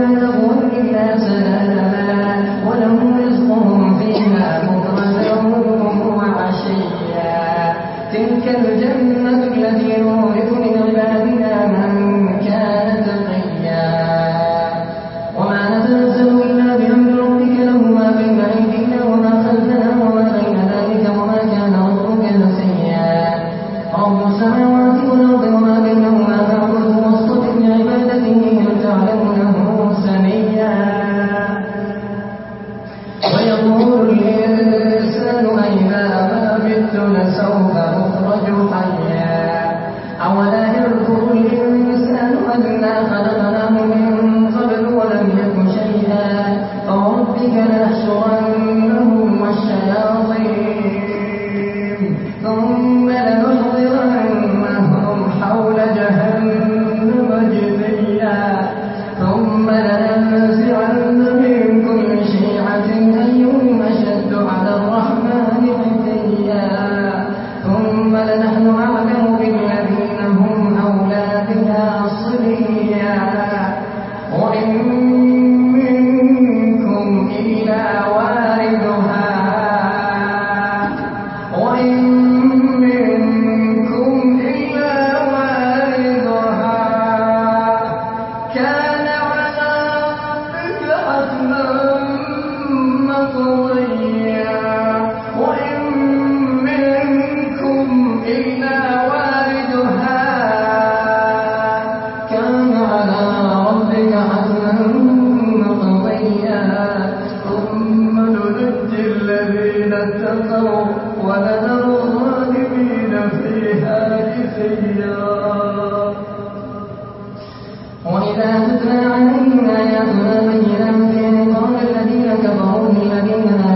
على وإذا تتلى عليهم آياتنا بينات قال الذين كفروا للذين آمنوا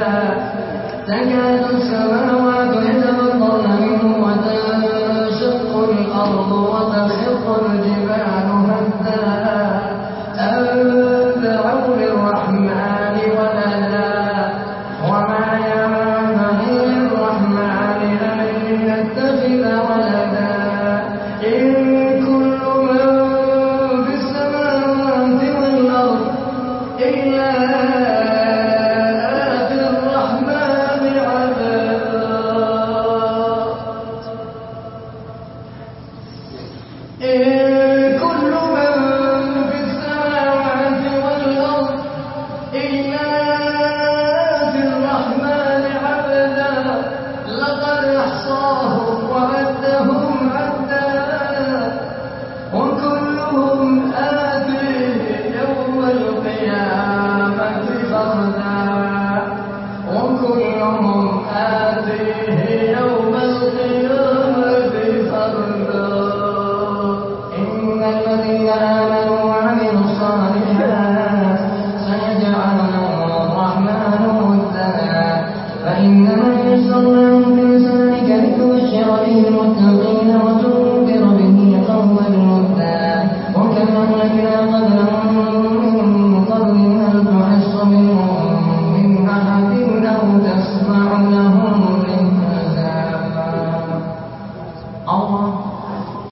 إدا تكاد الذين آمنوا